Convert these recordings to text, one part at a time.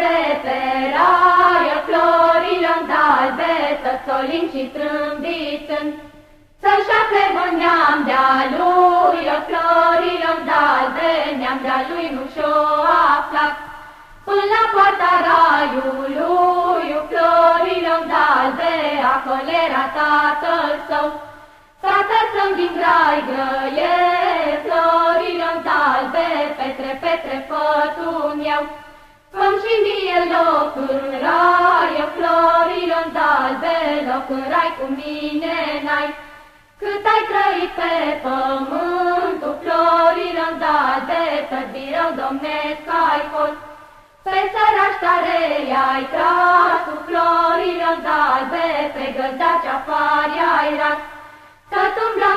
treperaie florilor dalbe, să solim și trâmbițând. Să-și afle neam de-a lui, o florilor dalbe, neam de-a lui nu și-o aflat. Până la poarta raiului, o florilor dalbe, acolo era tatăl său. Tatăl său din grai grăie, florilor dalbe, petre, petre, fătun eu. Făm și mie loc în rai, o florilor dalbe, loc în rai cu mine n-ai. Cât ai trăit pe pământul florilor dalbe, tot birău domnesc ai fost. Pe săraș tare ai tras cu florilor dalbe, pe găldaci afară ai ras. Tot umbla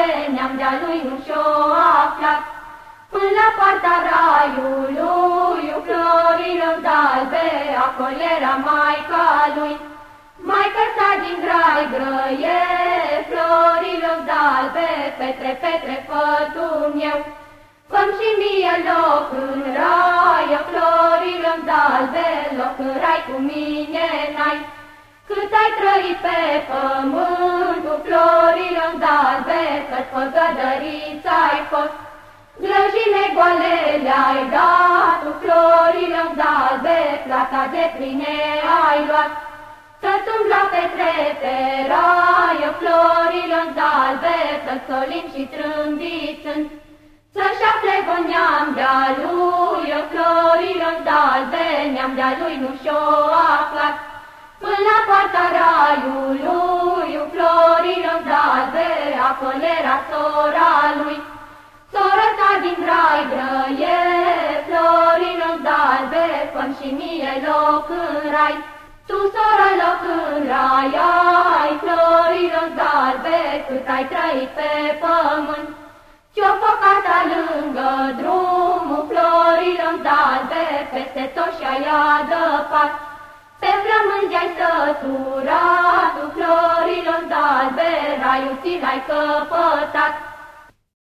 dalbe, neam de-a lui nu și-o aflat. Până la poarta raiului, o florilor dalbe, acolo era maica lui. Maica sa din grai grăie, florilor dalbe, petre, petre, fătun eu. Făm și mie loc în rai, o florilor dalbe, loc în rai cu mine n-ai. Cât ai trăit pe pământ cu florilor dalbe, Că-ți păgădăriți ai fost. Grăjile goale le-ai dat cu florilor dalbe, Plata de pline ai luat. Să-ți umbla pe trete rai, o florilor dalbe, Să-ți solim și trâmbițând. Să-și afle neam de-a lui, o florilor dalbe, Neam de-a lui nu și-o aflat. Până la poarta raiului, un florilor dalbe, acolo era sora lui. Sora ta din rai grăie, florilor dalbe, fă și mie loc în rai. Tu, sora, loc în rai ai, florilor dalbe, cât ai trăit pe pământ. Ce-o focata lângă drumul florilor dalbe, peste tot și-ai adăpat. Pe flămânzi ai săturat, cu florilor dalbe, raiul ți l-ai căpătat.